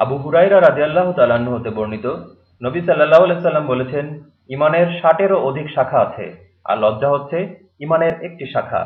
আবু হুরাইরা রাদিয়াল্লাহ তালান্ন হতে বর্ণিত, নবী সাল্লাহ সাল্লাম বলেছেন, ইমানের ষাটেরও অধিক শাখা আছে, আর লজ্জা হচ্ছে ইমানের একটি শাখা।